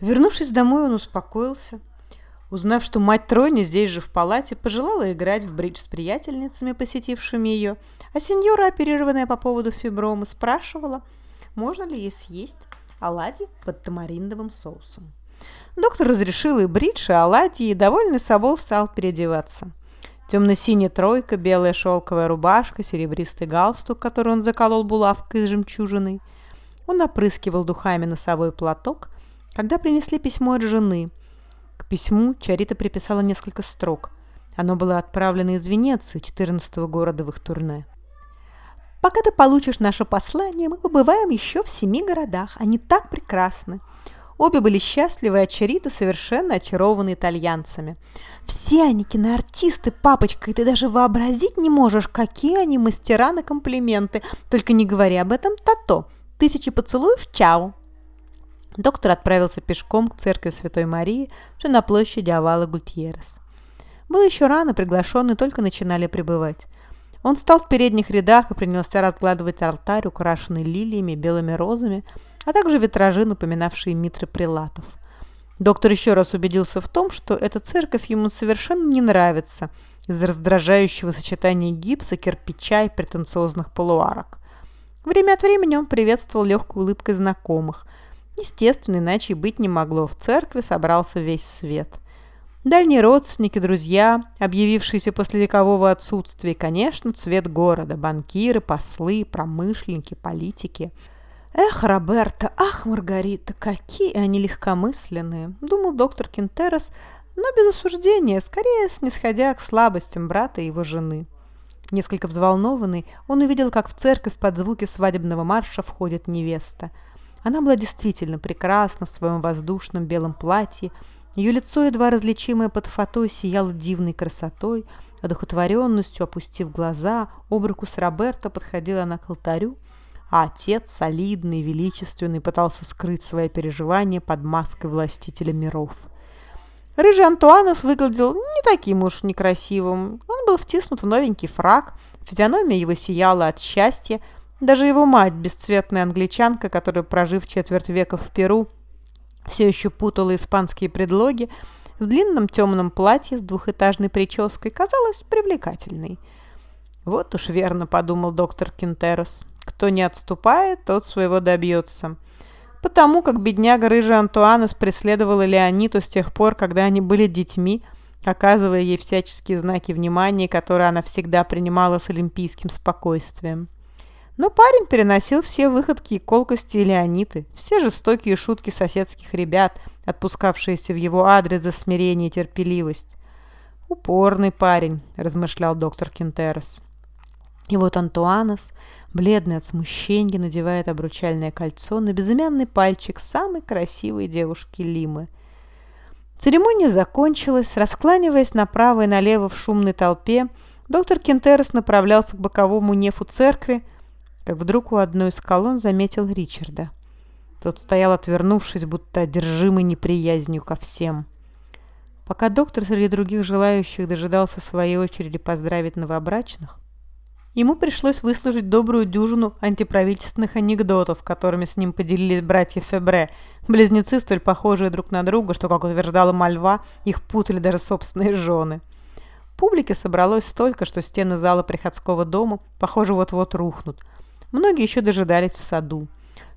Вернувшись домой, он успокоился. Узнав, что мать Трони здесь же в палате, пожелала играть в бридж с приятельницами, посетившими ее, а сеньора, оперированная по поводу фиброма, спрашивала, можно ли ей съесть оладьи под тамариндовым соусом. Доктор разрешил и бридж, и оладьи, и довольный собой стал переодеваться. Темно-синяя тройка, белая шелковая рубашка, серебристый галстук, который он заколол булавкой с жемчужиной. Он опрыскивал духами носовой платок, когда принесли письмо от жены. К письму Чарита приписала несколько строк. Оно было отправлено из Венеции, 14-го города в их турне. «Пока ты получишь наше послание, мы побываем еще в семи городах. Они так прекрасны. Обе были счастливы, а Чарита совершенно очарованы итальянцами. Все они киноартисты, папочка, и ты даже вообразить не можешь, какие они мастера на комплименты. Только не говори об этом Тато. Тысячи поцелуев, чао!» Доктор отправился пешком к церкви Святой Марии, что на площади Овала Гутьеррес. Было еще рано, приглашенные только начинали прибывать. Он встал в передних рядах и принялся разгладывать алтарь, украшенный лилиями, белыми розами, а также витражи, напоминавшие митры прилатов. Доктор еще раз убедился в том, что эта церковь ему совершенно не нравится из-за раздражающего сочетания гипса, кирпича и претенциозных полуарок. Время от времени он приветствовал легкой улыбкой знакомых – Естественно, иначе и быть не могло. В церкви собрался весь свет. Дальние родственники, друзья, объявившиеся после векового отсутствия, конечно, цвет города, банкиры, послы, промышленники, политики. Эх, Роберта, ах, Маргарита, какие они легкомысленные, думал доктор Кентерос, но без осуждения, скорее снисходя к слабостям брата и его жены. Несколько взволнованный, он увидел, как в церковь под звуки свадебного марша входит невеста – она была действительно прекрасна в своем воздушном белом платье, ее лицо, едва различимое под фатой, сияло дивной красотой, одухотворенностью, опустив глаза, об руку с Роберто подходила она к алтарю, а отец, солидный, величественный, пытался скрыть свои переживания под маской властителя миров. Рыжий Антуанос выглядел не таким уж некрасивым. Он был втиснут в новенький фраг, физиономия его сияла от счастья, даже его мать, бесцветная англичанка, которая, прожив четверть века в Перу, все еще путала испанские предлоги, в длинном темном платье с двухэтажной прической казалась привлекательной. «Вот уж верно», — подумал доктор Кентерос. «Кто не отступает, тот своего добьется». Потому как бедняга рыжий Антуанес преследовала Леониту с тех пор, когда они были детьми, оказывая ей всяческие знаки внимания, которые она всегда принимала с олимпийским спокойствием. Но парень переносил все выходки и колкости Леониты, все жестокие шутки соседских ребят, отпускавшиеся в его адрес за смирение и терпеливость. «Упорный парень», – размышлял доктор Кентерос. И вот Антуанос, бледный от смущения, надевает обручальное кольцо на безымянный пальчик самой красивой девушки Лимы. Церемония закончилась. Раскланиваясь направо и налево в шумной толпе, доктор Кентерос направлялся к боковому нефу церкви, как вдруг у одной из колонн заметил Ричарда. Тот стоял, отвернувшись, будто одержимый неприязнью ко всем. Пока доктор среди других желающих дожидался своей очереди поздравить новобрачных, ему пришлось выслужить добрую дюжину антиправительственных анекдотов, которыми с ним поделились братья Фебре, близнецы, столь похожие друг на друга, что, как утверждала Мальва, их путали даже собственные жены. Публики собралось столько, что стены зала приходского дома, похоже, вот-вот рухнут – Многие еще дожидались в саду.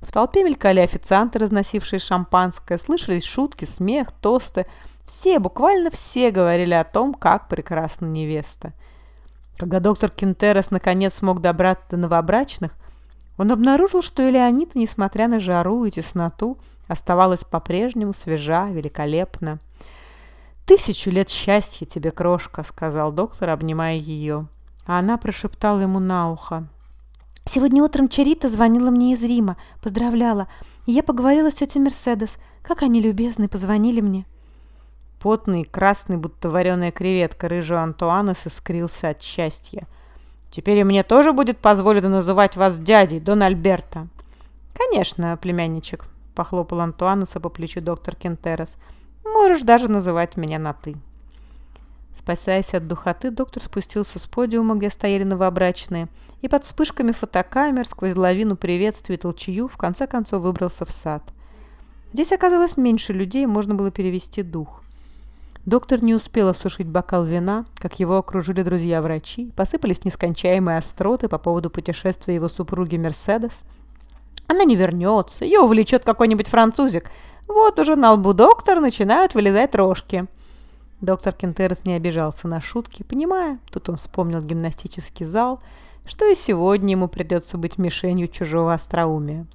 В толпе мелькали официанты, разносившие шампанское, слышались шутки, смех, тосты. Все, буквально все говорили о том, как прекрасна невеста. Когда доктор Кентерос наконец смог добраться до новобрачных, он обнаружил, что и Леонида, несмотря на жару и тесноту, оставалась по-прежнему свежа, великолепна. «Тысячу лет счастья тебе, крошка», — сказал доктор, обнимая ее. А она прошептала ему на ухо. Сегодня утром Чарита звонила мне из Рима, поздравляла, и я поговорила с тетей Мерседес. Как они любезны, позвонили мне. Потный, красный, будто вареная креветка, рыжий Антуанес искрился от счастья. «Теперь и мне тоже будет позволено называть вас дядей, Дон Альберто?» «Конечно, племянничек», — похлопал Антуанеса по плечу доктор Кентерос. «Можешь даже называть меня на «ты». Спасаясь от духоты, доктор спустился с подиума, где стояли новобрачные, и под вспышками фотокамер сквозь лавину приветствий и толчью в конце концов выбрался в сад. Здесь оказалось меньше людей, можно было перевести дух. Доктор не успел осушить бокал вина, как его окружили друзья-врачи, посыпались нескончаемые остроты по поводу путешествия его супруги Мерседес. Она не вернется, ее увлечет какой-нибудь французик. Вот уже на лбу доктора начинают вылезать рожки. Доктор Кентерес не обижался на шутки, понимая, тут он вспомнил гимнастический зал, что и сегодня ему придется быть мишенью чужого остроумия.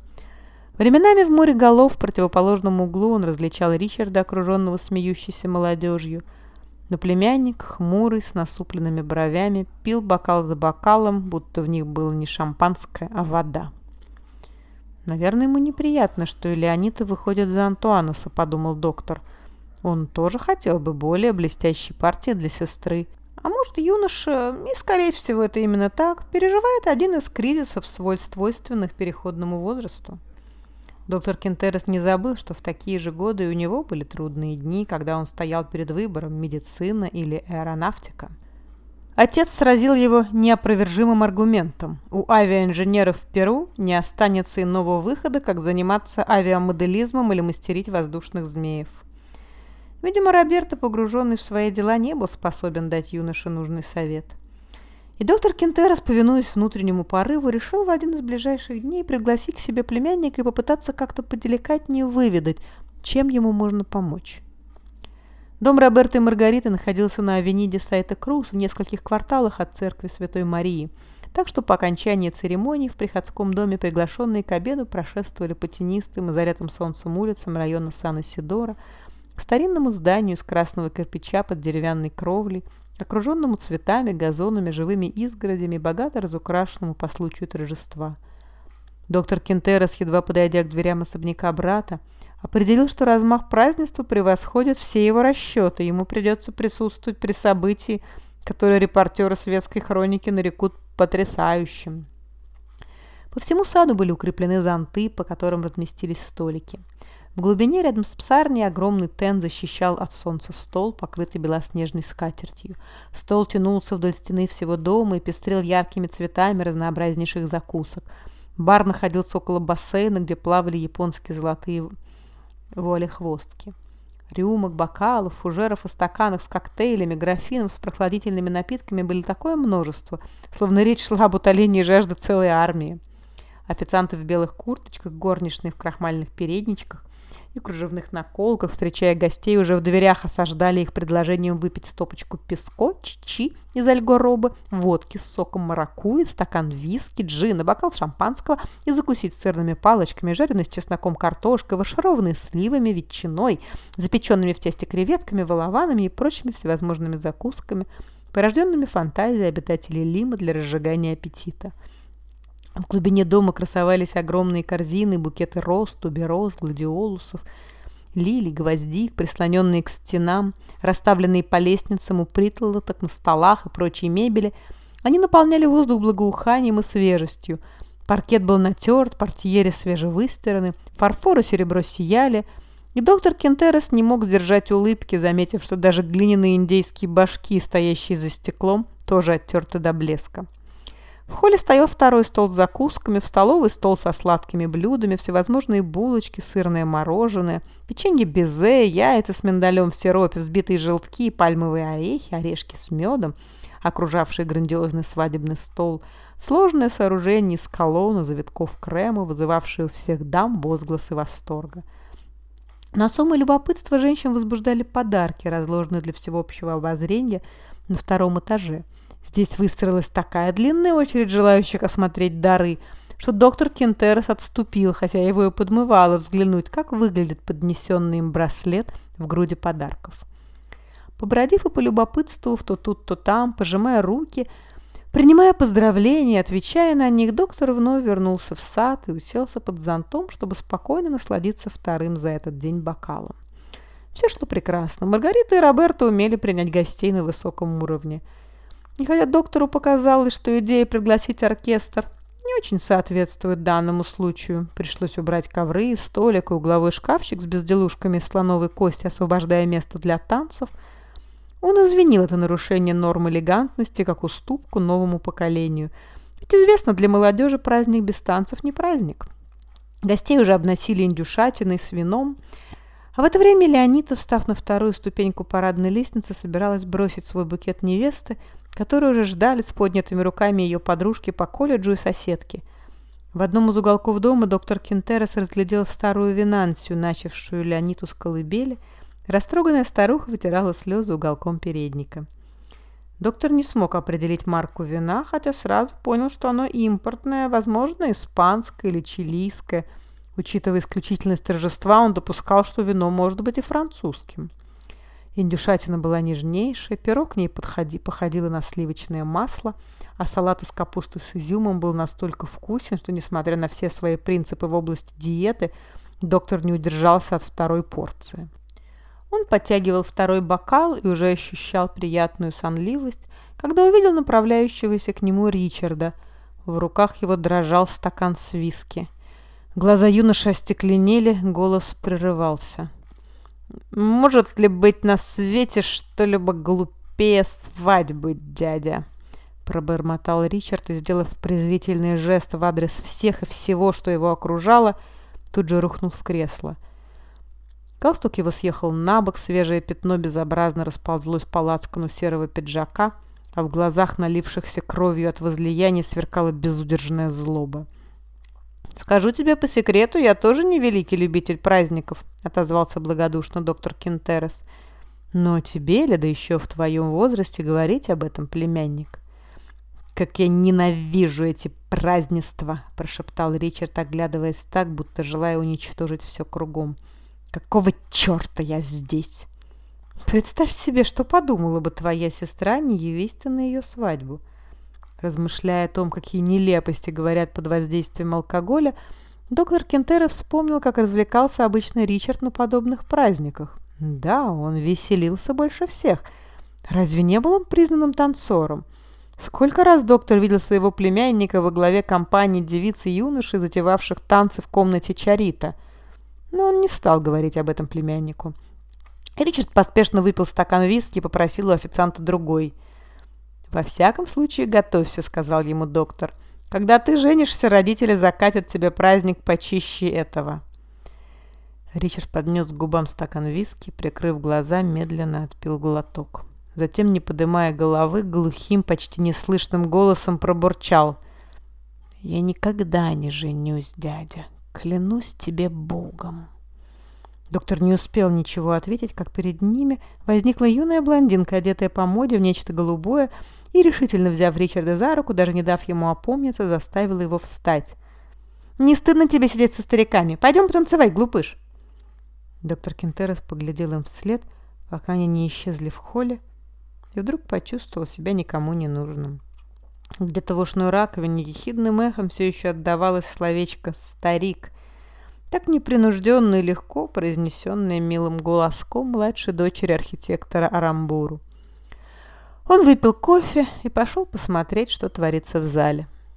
Временами в море голов в противоположном углу он различал Ричарда, окруженного смеющейся молодежью. Но племянник, хмурый, с насупленными бровями, пил бокал за бокалом, будто в них было не шампанское, а вода. «Наверное, ему неприятно, что и Леонида выходит за Антуанаса», — подумал доктор. «Он тоже хотел бы более блестящей партии для сестры. А может, юноша, и скорее всего это именно так, переживает один из кризисов, свойственных переходному возрасту». Доктор Кентерес не забыл, что в такие же годы у него были трудные дни, когда он стоял перед выбором медицина или аэронавтика. Отец сразил его неопровержимым аргументом. У авиаинженеров в Перу не останется иного выхода, как заниматься авиамоделизмом или мастерить воздушных змеев. Видимо, Роберто, погруженный в свои дела, не был способен дать юноше нужный совет – и доктор Кентерос, повинуясь внутреннему порыву, решил в один из ближайших дней пригласить к себе племянника и попытаться как-то поделикатнее выведать, чем ему можно помочь. Дом Роберта и Маргариты находился на авениде Сайта Круз в нескольких кварталах от церкви Святой Марии, так что по окончании церемонии в приходском доме приглашенные к обеду прошествовали по тенистым и зарятым солнцем улицам района Сан-Исидора к старинному зданию из красного кирпича под деревянной кровлей, окруженному цветами, газонами, живыми изгородями, богато разукрашенному по случаю торжества. Доктор Кентерос, едва подойдя к дверям особняка брата, определил, что размах празднества превосходит все его расчеты, ему придется присутствовать при событии, которое репортеры светской хроники нарекут потрясающим. По всему саду были укреплены зонты, по которым разместились столики – в глубине рядом с псарней огромный тен защищал от солнца стол, покрытый белоснежной скатертью. Стол тянулся вдоль стены всего дома и пестрел яркими цветами разнообразнейших закусок. Бар находился около бассейна, где плавали японские золотые воли-хвостки. Рюмок, бокалов, фужеров и стаканов с коктейлями, графинов с прохладительными напитками были такое множество, словно речь шла об утолении жажды целой армии. Официанты в белых курточках, горничные в крахмальных передничках и кружевных наколках, встречая гостей, уже в дверях осаждали их предложением выпить стопочку песко, чичи из альгоробы, водки с соком маракуйи, стакан виски, джина, бокал шампанского и закусить сырными палочками, жареной с чесноком картошкой, вышарованной сливами, ветчиной, запеченными в тесте креветками, волованами и прочими всевозможными закусками, порожденными фантазией обитателей Лима для разжигания аппетита. В глубине дома красовались огромные корзины, букеты роз, тубероз, гладиолусов, лилий, гвоздик, прислоненные к стенам, расставленные по лестницам у притолоток на столах и прочей мебели. Они наполняли воздух благоуханием и свежестью. Паркет был натерт, портьеры свежевыстираны, фарфор и серебро сияли, и доктор Кентерес не мог сдержать улыбки, заметив, что даже глиняные индейские башки, стоящие за стеклом, тоже оттерты до блеска. В холле стоял второй стол с закусками, в столовой стол со сладкими блюдами, всевозможные булочки, сырное мороженое, печенье безе, яйца с миндалем в сиропе, взбитые желтки, пальмовые орехи, орешки с медом, окружавшие грандиозный свадебный стол, сложное сооружение из колонн завитков крема, вызывавшее у всех дам возгласы восторга. На суммы любопытства женщин возбуждали подарки, разложенные для всеобщего обозрения на втором этаже – Здесь выстроилась такая длинная очередь желающих осмотреть дары, что доктор Кентерес отступил, хотя его и подмывало взглянуть, как выглядит поднесенный им браслет в груди подарков. Побродив и полюбопытствовав то тут, то там, пожимая руки, принимая поздравления, отвечая на них, доктор вновь вернулся в сад и уселся под зонтом, чтобы спокойно насладиться вторым за этот день бокалом. Все шло прекрасно. Маргарита и Роберто умели принять гостей на высоком уровне – и хотя доктору показалось, что идея пригласить оркестр не очень соответствует данному случаю, пришлось убрать ковры, столик и угловой шкафчик с безделушками из слоновой кости, освобождая место для танцев, он извинил это нарушение норм элегантности как уступку новому поколению. Ведь известно, для молодежи праздник без танцев не праздник. Гостей уже обносили индюшатиной с вином, а в это время Леонида, встав на вторую ступеньку парадной лестницы, собиралась бросить свой букет невесты, которую уже ждали с поднятыми руками ее подружки по колледжу и соседки. В одном из уголков дома доктор Кентерес разглядел старую Винансию, начавшую Леониту с колыбели. Растроганная старуха вытирала слезы уголком передника. Доктор не смог определить марку вина, хотя сразу понял, что оно импортное, возможно, испанское или чилийское – Учитывая исключительность торжества, он допускал, что вино может быть и французским. Индюшатина была нежнейшая, пирог к ней подходи, походило на сливочное масло, а салат из капусты с изюмом был настолько вкусен, что, несмотря на все свои принципы в области диеты, доктор не удержался от второй порции. Он подтягивал второй бокал и уже ощущал приятную сонливость, когда увидел направляющегося к нему Ричарда. В руках его дрожал стакан с виски. Глаза юноши остекленели, голос прерывался. «Может ли быть на свете что-либо глупее свадьбы, дядя?» Пробормотал Ричард и, сделав презрительный жест в адрес всех и всего, что его окружало, тут же рухнул в кресло. Галстук его съехал на бок, свежее пятно безобразно расползлось по лацкану серого пиджака, а в глазах, налившихся кровью от возлияния, сверкала безудержная злоба. «Скажу тебе по секрету, я тоже не великий любитель праздников», — отозвался благодушно доктор Кинтерес. «Но тебе ли, да еще в твоем возрасте, говорить об этом, племянник?» «Как я ненавижу эти празднества!» – прошептал Ричард, оглядываясь так, будто желая уничтожить все кругом. «Какого черта я здесь?» «Представь себе, что подумала бы твоя сестра, не явись ты на ее свадьбу», Размышляя о том, какие нелепости говорят под воздействием алкоголя, доктор Кентера вспомнил, как развлекался обычно Ричард на подобных праздниках. Да, он веселился больше всех. Разве не был он признанным танцором? Сколько раз доктор видел своего племянника во главе компании девиц и юношей, затевавших танцы в комнате Чарита. Но он не стал говорить об этом племяннику. Ричард поспешно выпил стакан виски и попросил у официанта другой – «Во всяком случае, готовься», — сказал ему доктор. «Когда ты женишься, родители закатят тебе праздник почище этого». Ричард поднес к губам стакан виски, прикрыв глаза, медленно отпил глоток. Затем, не поднимая головы, глухим, почти неслышным голосом пробурчал. «Я никогда не женюсь, дядя, клянусь тебе Богом». Доктор не успел ничего ответить, как перед ними возникла юная блондинка, одетая по моде в нечто голубое, и, решительно взяв Ричарда за руку, даже не дав ему опомниться, заставила его встать. «Не стыдно тебе сидеть со стариками? Пойдем потанцевать, глупыш!» Доктор Кентерес поглядел им вслед, пока они не исчезли в холле, и вдруг почувствовал себя никому не нужным. Где-то в ушной раковине ехидным эхом все еще отдавалось словечко «старик», так непринужденно и легко произнесенное милым голоском младшей дочери архитектора Арамбуру. Он выпил кофе и пошел посмотреть, что творится в зале.